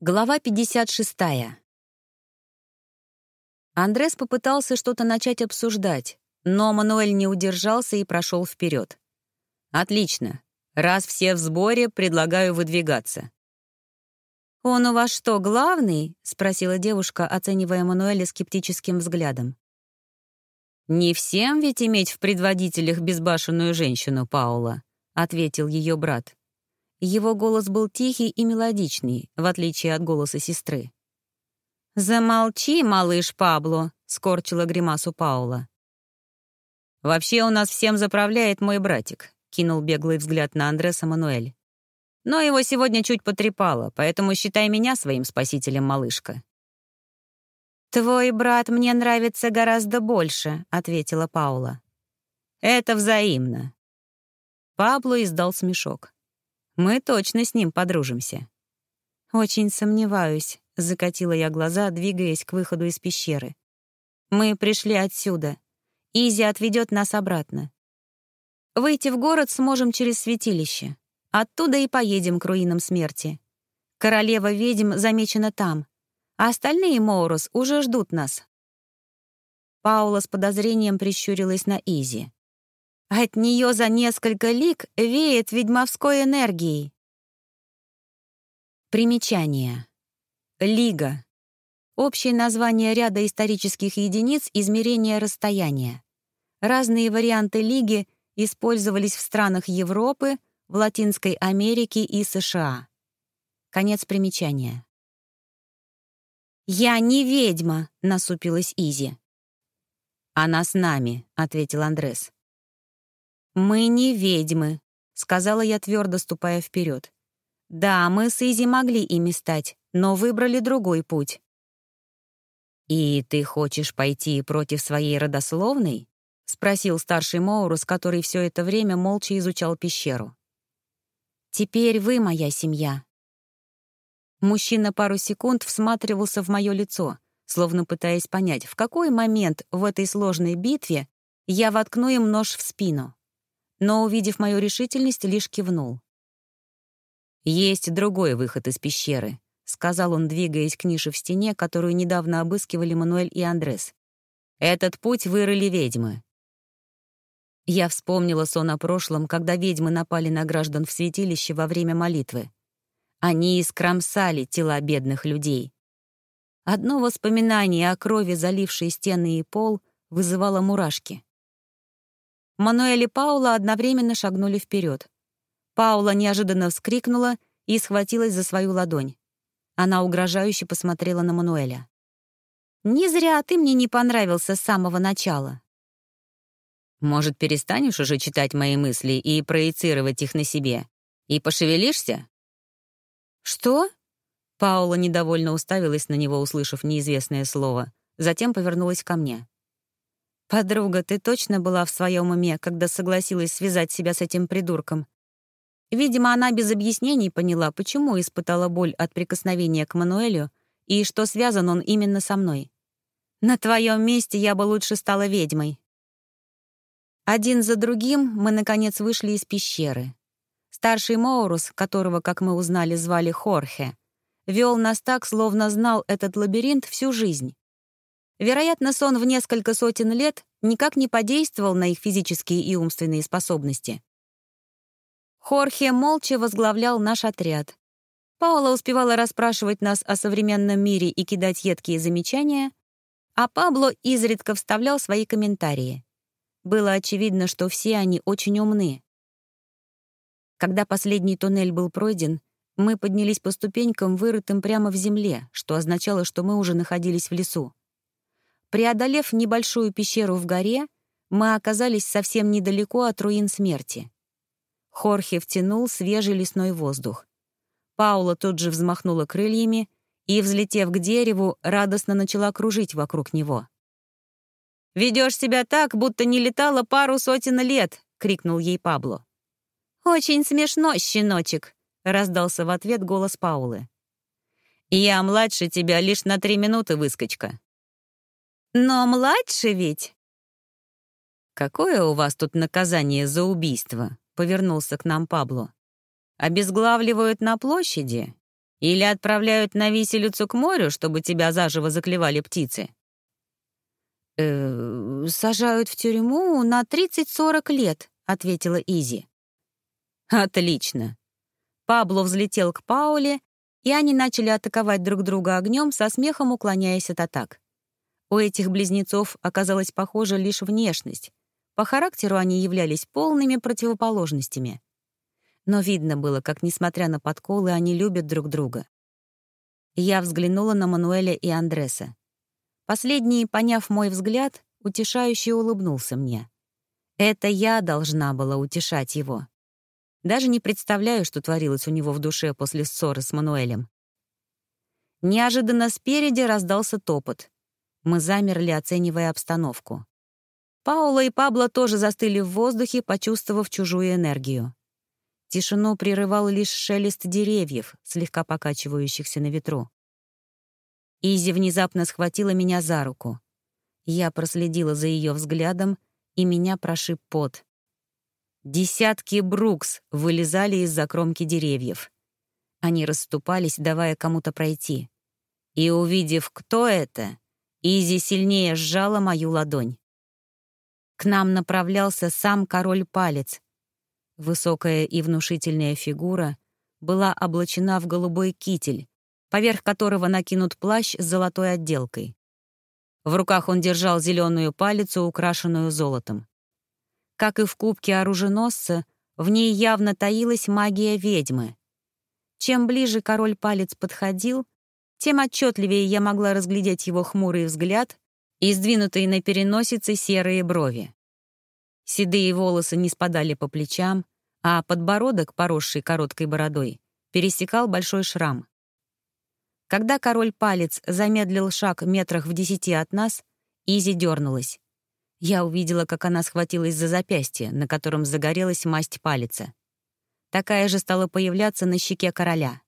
Глава 56. Андрес попытался что-то начать обсуждать, но Мануэль не удержался и прошел вперед. «Отлично. Раз все в сборе, предлагаю выдвигаться». «Он у вас что, главный?» — спросила девушка, оценивая Мануэля скептическим взглядом. «Не всем ведь иметь в предводителях безбашенную женщину, Паула», — ответил ее брат. Его голос был тихий и мелодичный, в отличие от голоса сестры. «Замолчи, малыш Пабло», — скорчила гримасу Паула. «Вообще у нас всем заправляет мой братик», — кинул беглый взгляд на Андреса Мануэль. «Но его сегодня чуть потрепало, поэтому считай меня своим спасителем, малышка». «Твой брат мне нравится гораздо больше», — ответила Паула. «Это взаимно». Пабло издал смешок. Мы точно с ним подружимся». «Очень сомневаюсь», — закатила я глаза, двигаясь к выходу из пещеры. «Мы пришли отсюда. Изи отведет нас обратно. Выйти в город сможем через святилище. Оттуда и поедем к руинам смерти. Королева ведьм замечена там, а остальные Моурус уже ждут нас». Паула с подозрением прищурилась на Изи. От нее за несколько лик веет ведьмовской энергией. Примечание. Лига. Общее название ряда исторических единиц измерения расстояния. Разные варианты лиги использовались в странах Европы, в Латинской Америке и США. Конец примечания. «Я не ведьма», — насупилась Изи. «Она с нами», — ответил Андрес. «Мы не ведьмы», — сказала я твердо, ступая вперед. «Да, мы с Изи могли ими стать, но выбрали другой путь». «И ты хочешь пойти против своей родословной?» — спросил старший Моурус, который все это время молча изучал пещеру. «Теперь вы моя семья». Мужчина пару секунд всматривался в мое лицо, словно пытаясь понять, в какой момент в этой сложной битве я воткну им нож в спину но, увидев мою решительность, лишь кивнул. «Есть другой выход из пещеры», — сказал он, двигаясь к нише в стене, которую недавно обыскивали Мануэль и Андрес. «Этот путь вырыли ведьмы». Я вспомнила сон о прошлом, когда ведьмы напали на граждан в святилище во время молитвы. Они искромсали тела бедных людей. Одно воспоминание о крови, залившей стены и пол, вызывало мурашки. Мануэль и Паула одновременно шагнули вперед. Паула неожиданно вскрикнула и схватилась за свою ладонь. Она угрожающе посмотрела на Мануэля. «Не зря ты мне не понравился с самого начала». «Может, перестанешь уже читать мои мысли и проецировать их на себе? И пошевелишься?» «Что?» Паула недовольно уставилась на него, услышав неизвестное слово, затем повернулась ко мне. «Подруга, ты точно была в своем уме, когда согласилась связать себя с этим придурком?» Видимо, она без объяснений поняла, почему испытала боль от прикосновения к Мануэлю и что связан он именно со мной. «На твоем месте я бы лучше стала ведьмой». Один за другим мы, наконец, вышли из пещеры. Старший Моурус, которого, как мы узнали, звали Хорхе, вел нас так, словно знал этот лабиринт всю жизнь. Вероятно, сон в несколько сотен лет никак не подействовал на их физические и умственные способности. Хорхе молча возглавлял наш отряд. Паула успевала расспрашивать нас о современном мире и кидать едкие замечания, а Пабло изредка вставлял свои комментарии. Было очевидно, что все они очень умны. Когда последний туннель был пройден, мы поднялись по ступенькам, вырытым прямо в земле, что означало, что мы уже находились в лесу. Преодолев небольшую пещеру в горе, мы оказались совсем недалеко от руин смерти. Хорхе втянул свежий лесной воздух. Паула тут же взмахнула крыльями и, взлетев к дереву, радостно начала кружить вокруг него. «Ведешь себя так, будто не летала пару сотен лет!» — крикнул ей Пабло. «Очень смешно, щеночек!» — раздался в ответ голос Паулы. «Я младше тебя лишь на три минуты, выскочка. Но младше ведь...» «Какое у вас тут наказание за убийство?» — повернулся к нам Пабло. «Обезглавливают на площади? Или отправляют на виселицу к морю, чтобы тебя заживо заклевали птицы?» «Э, «Сажают в тюрьму на 30-40 лет», — ответила Изи. «Отлично». Пабло взлетел к Пауле, и они начали атаковать друг друга огнем, со смехом уклоняясь от атак. У этих близнецов оказалась похожа лишь внешность. По характеру они являлись полными противоположностями. Но видно было, как, несмотря на подколы, они любят друг друга. Я взглянула на Мануэля и Андреса. Последний, поняв мой взгляд, утешающе улыбнулся мне. Это я должна была утешать его. Даже не представляю, что творилось у него в душе после ссоры с Мануэлем. Неожиданно спереди раздался топот. Мы замерли, оценивая обстановку. Паула и Пабло тоже застыли в воздухе, почувствовав чужую энергию. Тишину прерывал лишь шелест деревьев, слегка покачивающихся на ветру. Изи внезапно схватила меня за руку. Я проследила за ее взглядом, и меня прошиб пот. Десятки брукс вылезали из-за кромки деревьев. Они расступались, давая кому-то пройти. И, увидев, кто это, Изи сильнее сжала мою ладонь. К нам направлялся сам король-палец. Высокая и внушительная фигура была облачена в голубой китель, поверх которого накинут плащ с золотой отделкой. В руках он держал зеленую палицу, украшенную золотом. Как и в кубке оруженосца, в ней явно таилась магия ведьмы. Чем ближе король-палец подходил, тем отчетливее я могла разглядеть его хмурый взгляд и сдвинутые на переносице серые брови. Седые волосы не спадали по плечам, а подбородок, поросший короткой бородой, пересекал большой шрам. Когда король-палец замедлил шаг метрах в десяти от нас, Изи дернулась. Я увидела, как она схватилась за запястье, на котором загорелась масть палица. Такая же стала появляться на щеке короля.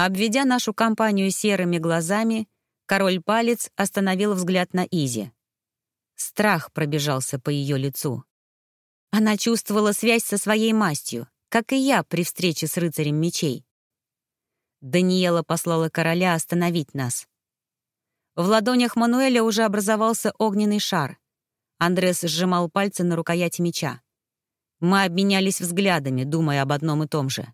Обведя нашу компанию серыми глазами, король-палец остановил взгляд на Изи. Страх пробежался по ее лицу. Она чувствовала связь со своей мастью, как и я при встрече с рыцарем мечей. Даниэла послала короля остановить нас. В ладонях Мануэля уже образовался огненный шар. Андрес сжимал пальцы на рукояти меча. Мы обменялись взглядами, думая об одном и том же.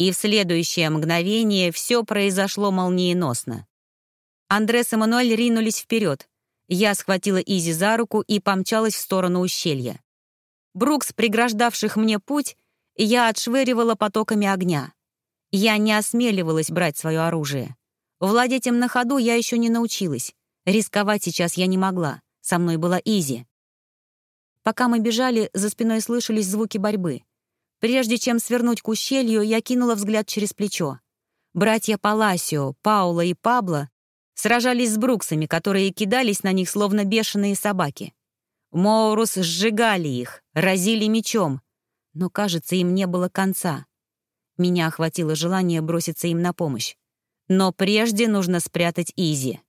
И в следующее мгновение все произошло молниеносно. Андрес и Мануэль ринулись вперед. Я схватила Изи за руку и помчалась в сторону ущелья. Брукс, преграждавших мне путь, я отшвыривала потоками огня. Я не осмеливалась брать свое оружие. Владеть им на ходу я еще не научилась. Рисковать сейчас я не могла. Со мной была Изи. Пока мы бежали, за спиной слышались звуки борьбы. Прежде чем свернуть к ущелью, я кинула взгляд через плечо. Братья Паласио, Паула и Пабло сражались с Бруксами, которые кидались на них, словно бешеные собаки. Моурус сжигали их, разили мечом, но, кажется, им не было конца. Меня охватило желание броситься им на помощь. Но прежде нужно спрятать Изи.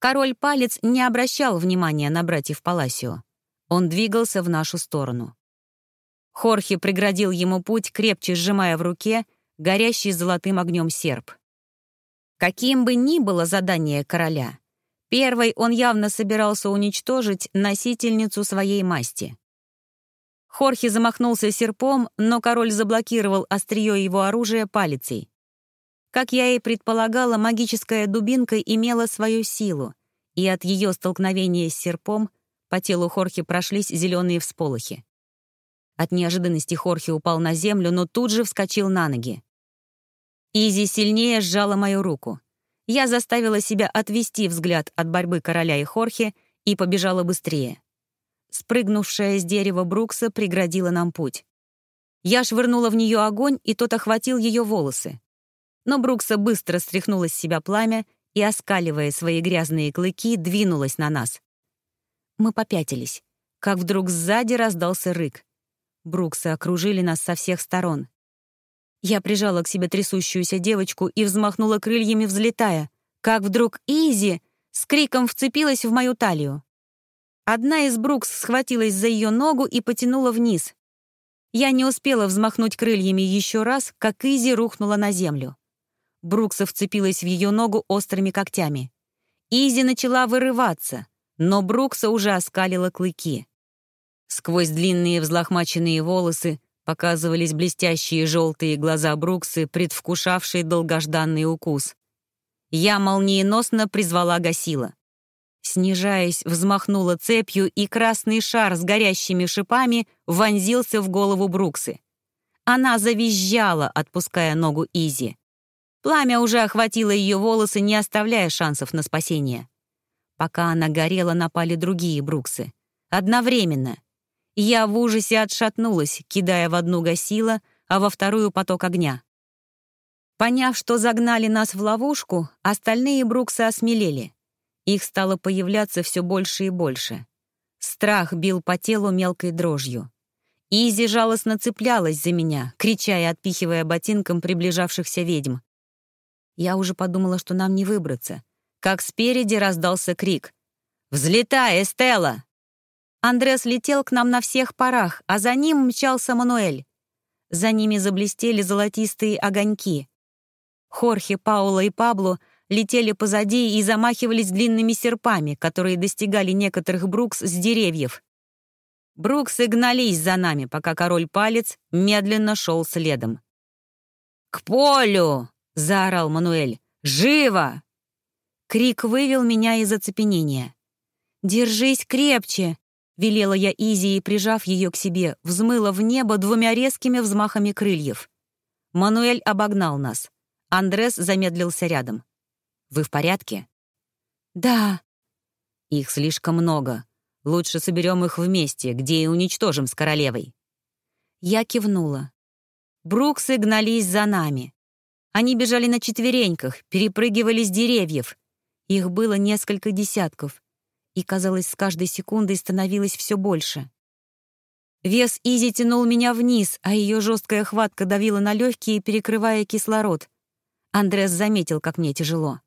Король-палец не обращал внимания на братьев Паласио. Он двигался в нашу сторону. Хорхе преградил ему путь, крепче сжимая в руке горящий золотым огнем серп. Каким бы ни было задание короля, Первой он явно собирался уничтожить носительницу своей масти. Хорхе замахнулся серпом, но король заблокировал острие его оружия палицей. Как я и предполагала, магическая дубинка имела свою силу, и от ее столкновения с серпом по телу Хорхе прошлись зеленые всполохи. От неожиданности Хорхе упал на землю, но тут же вскочил на ноги. Изи сильнее сжала мою руку я заставила себя отвести взгляд от борьбы короля и Хорхе и побежала быстрее. Спрыгнувшая с дерева Брукса преградила нам путь. Я швырнула в нее огонь, и тот охватил ее волосы. Но Брукса быстро стряхнула с себя пламя и, оскаливая свои грязные клыки, двинулась на нас. Мы попятились, как вдруг сзади раздался рык. Бруксы окружили нас со всех сторон. Я прижала к себе трясущуюся девочку и взмахнула крыльями, взлетая, как вдруг Изи с криком вцепилась в мою талию. Одна из Брукс схватилась за ее ногу и потянула вниз. Я не успела взмахнуть крыльями еще раз, как Изи рухнула на землю. Брукса вцепилась в ее ногу острыми когтями. Изи начала вырываться, но Брукса уже оскалила клыки. Сквозь длинные взлохмаченные волосы показывались блестящие желтые глаза Бруксы, предвкушавшие долгожданный укус. Я молниеносно призвала Гасила. Снижаясь, взмахнула цепью, и красный шар с горящими шипами вонзился в голову Бруксы. Она завизжала, отпуская ногу Изи. Пламя уже охватило ее волосы, не оставляя шансов на спасение. Пока она горела, напали другие Бруксы. Одновременно. Я в ужасе отшатнулась, кидая в одну гасила, а во вторую поток огня. Поняв, что загнали нас в ловушку, остальные Бруксы осмелели. Их стало появляться все больше и больше. Страх бил по телу мелкой дрожью. Изи жалостно цеплялась за меня, крича и отпихивая ботинком приближавшихся ведьм. Я уже подумала, что нам не выбраться. Как спереди раздался крик. «Взлетай, Эстелла!» Андрес летел к нам на всех парах, а за ним мчался Мануэль. За ними заблестели золотистые огоньки. Хорхе, Паула и Пабло летели позади и замахивались длинными серпами, которые достигали некоторых Брукс с деревьев. Бруксы гнались за нами, пока король Палец медленно шел следом. «К полю!» — заорал Мануэль. «Живо!» Крик вывел меня из оцепенения. «Держись крепче!» — велела я Изи и, прижав ее к себе, взмыла в небо двумя резкими взмахами крыльев. Мануэль обогнал нас. Андрес замедлился рядом. Вы в порядке?» «Да». «Их слишком много. Лучше соберем их вместе, где и уничтожим с королевой». Я кивнула. Бруксы гнались за нами. Они бежали на четвереньках, перепрыгивали с деревьев. Их было несколько десятков, и, казалось, с каждой секундой становилось все больше. Вес Изи тянул меня вниз, а ее жесткая хватка давила на легкие, перекрывая кислород. Андрес заметил, как мне тяжело.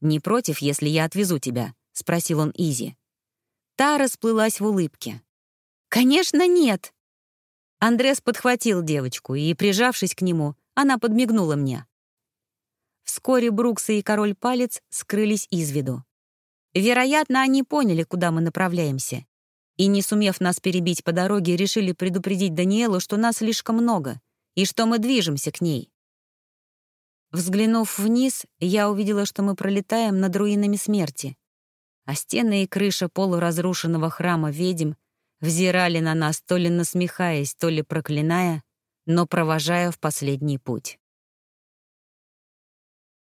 «Не против, если я отвезу тебя?» — спросил он Изи. Та расплылась в улыбке. «Конечно, нет!» Андрес подхватил девочку, и, прижавшись к нему, она подмигнула мне. Вскоре Брукса и Король Палец скрылись из виду. Вероятно, они поняли, куда мы направляемся. И, не сумев нас перебить по дороге, решили предупредить Даниэлу, что нас слишком много, и что мы движемся к ней. Взглянув вниз, я увидела, что мы пролетаем над руинами смерти, а стены и крыша полуразрушенного храма ведьм взирали на нас, то ли насмехаясь, то ли проклиная, но провожая в последний путь.